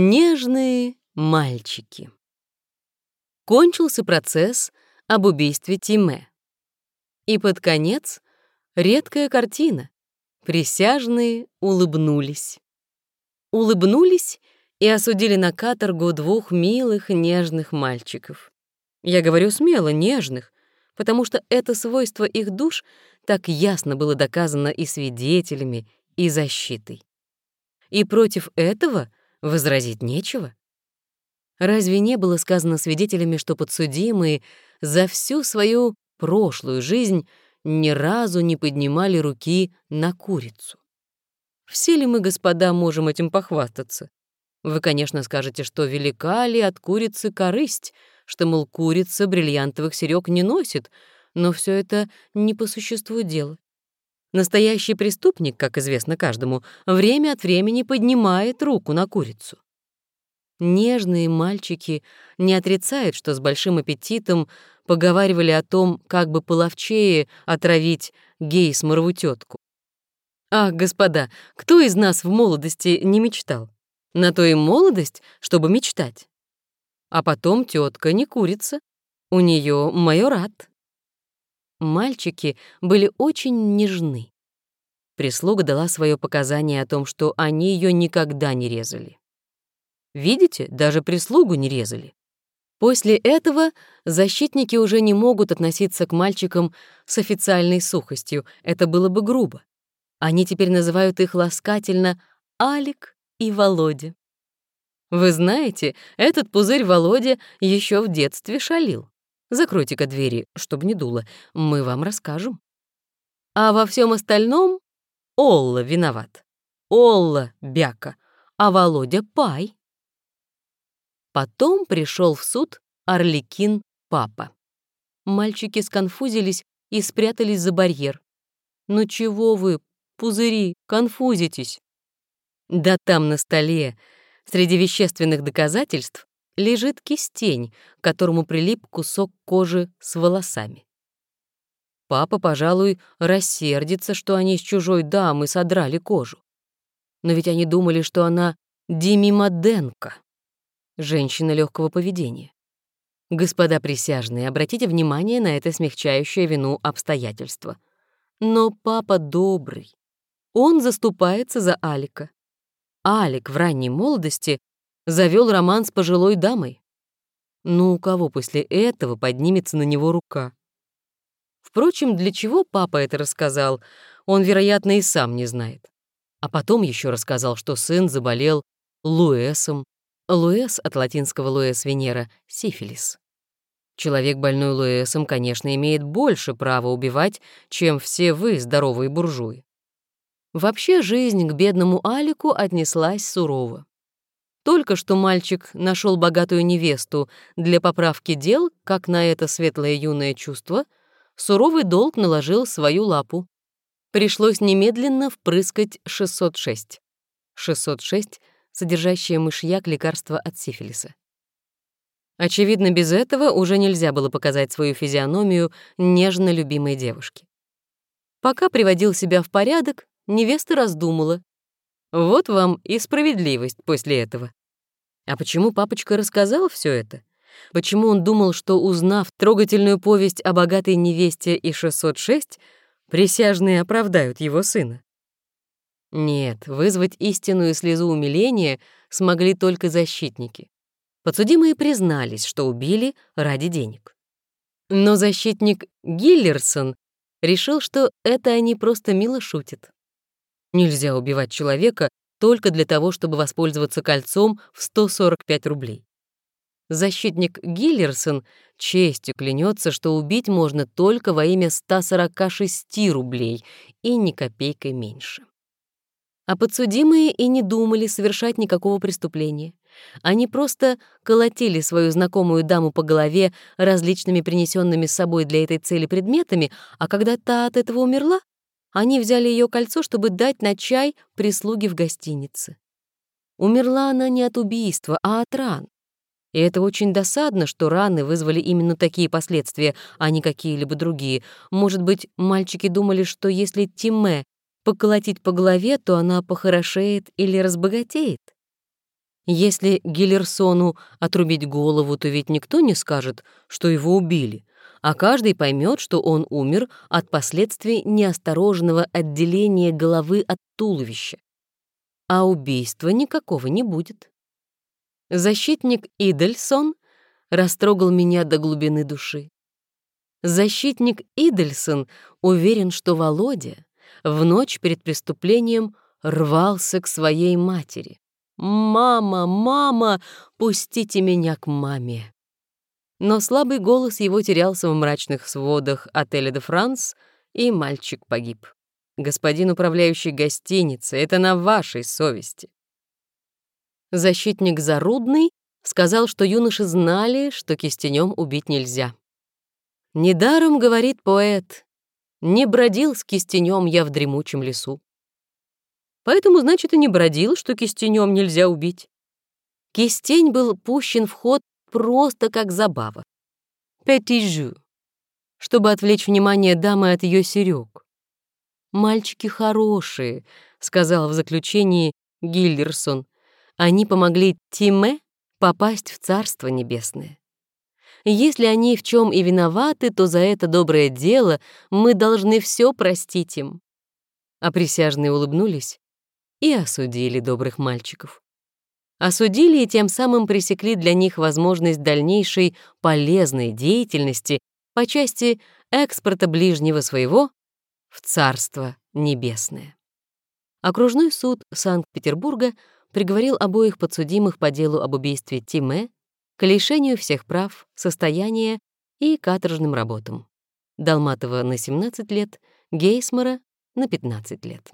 Нежные мальчики. Кончился процесс об убийстве Тиме. И под конец редкая картина. Присяжные улыбнулись. Улыбнулись и осудили на каторгу двух милых нежных мальчиков. Я говорю смело нежных, потому что это свойство их душ так ясно было доказано и свидетелями, и защитой. И против этого возразить нечего. Разве не было сказано свидетелями, что подсудимые за всю свою прошлую жизнь ни разу не поднимали руки на курицу? Все ли мы, господа, можем этим похвастаться? Вы, конечно, скажете, что велика ли от курицы корысть, что, мол, курица бриллиантовых серёг не носит, но все это не по существу дела. Настоящий преступник, как известно каждому, время от времени поднимает руку на курицу. Нежные мальчики не отрицают, что с большим аппетитом поговаривали о том, как бы половчее отравить гейсморову тетку. Ах, господа, кто из нас в молодости не мечтал? На то и молодость, чтобы мечтать. А потом тетка не курица, у нее майорат. Мальчики были очень нежны. Прислуга дала свое показание о том, что они ее никогда не резали. Видите, даже прислугу не резали. После этого защитники уже не могут относиться к мальчикам с официальной сухостью, это было бы грубо. Они теперь называют их ласкательно «Алик» и «Володя». Вы знаете, этот пузырь Володя еще в детстве шалил. Закройте-ка двери, чтобы не дуло, мы вам расскажем. А во всем остальном Олла виноват. Олла бяка, а Володя пай. Потом пришел в суд Орликин папа. Мальчики сконфузились и спрятались за барьер. «Ну чего вы, пузыри, конфузитесь?» Да там на столе, среди вещественных доказательств, лежит кистень, к которому прилип кусок кожи с волосами. Папа, пожалуй, рассердится, что они с чужой дамы содрали кожу. Но ведь они думали, что она Дими Маденко женщина легкого поведения. Господа присяжные, обратите внимание на это смягчающее вину обстоятельство. Но папа добрый. Он заступается за Алика. Алик в ранней молодости завел роман с пожилой дамой. Ну, у кого после этого поднимется на него рука? Впрочем, для чего папа это рассказал, он, вероятно, и сам не знает. А потом еще рассказал, что сын заболел Луэсом, Луэс от латинского Луэс Венера — сифилис. Человек, больной Луэсом, конечно, имеет больше права убивать, чем все вы, здоровые буржуи. Вообще жизнь к бедному Алику отнеслась сурово. Только что мальчик нашел богатую невесту для поправки дел, как на это светлое юное чувство, суровый долг наложил свою лапу. Пришлось немедленно впрыскать 606. 606 содержащее мышьяк лекарства от сифилиса. Очевидно, без этого уже нельзя было показать свою физиономию нежно любимой девушки. Пока приводил себя в порядок, невеста раздумала. Вот вам и справедливость после этого. А почему папочка рассказал все это? Почему он думал, что, узнав трогательную повесть о богатой невесте и 606, присяжные оправдают его сына? Нет, вызвать истинную слезу умиления смогли только защитники. Подсудимые признались, что убили ради денег. Но защитник Гиллерсон решил, что это они просто мило шутят. Нельзя убивать человека только для того, чтобы воспользоваться кольцом в 145 рублей. Защитник Гиллерсон честью клянется, что убить можно только во имя 146 рублей и ни копейкой меньше. А подсудимые и не думали совершать никакого преступления. Они просто колотили свою знакомую даму по голове различными принесенными с собой для этой цели предметами, а когда та от этого умерла, они взяли ее кольцо, чтобы дать на чай прислуге в гостинице. Умерла она не от убийства, а от ран. И это очень досадно, что раны вызвали именно такие последствия, а не какие-либо другие. Может быть, мальчики думали, что если Тиме поколотить по голове, то она похорошеет или разбогатеет. Если Гиллерсону отрубить голову, то ведь никто не скажет, что его убили, а каждый поймет, что он умер от последствий неосторожного отделения головы от туловища. А убийства никакого не будет. Защитник Идельсон растрогал меня до глубины души. Защитник Идельсон уверен, что Володя в ночь перед преступлением рвался к своей матери. «Мама, мама, пустите меня к маме!» Но слабый голос его терялся в мрачных сводах отеля «Де Франс», и мальчик погиб. «Господин управляющий гостиницы, это на вашей совести». Защитник Зарудный сказал, что юноши знали, что кистенем убить нельзя. «Недаром, — говорит поэт, — не бродил с кистенем я в дремучем лесу. Поэтому, значит, и не бродил, что кистенем нельзя убить. Кистень был пущен в ход просто как забава. Пятижу, чтобы отвлечь внимание дамы от ее серёг. «Мальчики хорошие», — сказал в заключении Гиллерсон. «Они помогли Тиме попасть в Царство Небесное. Если они в чем и виноваты, то за это доброе дело мы должны все простить им». А присяжные улыбнулись и осудили добрых мальчиков. Осудили и тем самым пресекли для них возможность дальнейшей полезной деятельности по части экспорта ближнего своего в Царство Небесное. Окружной суд Санкт-Петербурга приговорил обоих подсудимых по делу об убийстве Тиме к лишению всех прав, состояния и каторжным работам. Долматова на 17 лет, Гейсмара на 15 лет.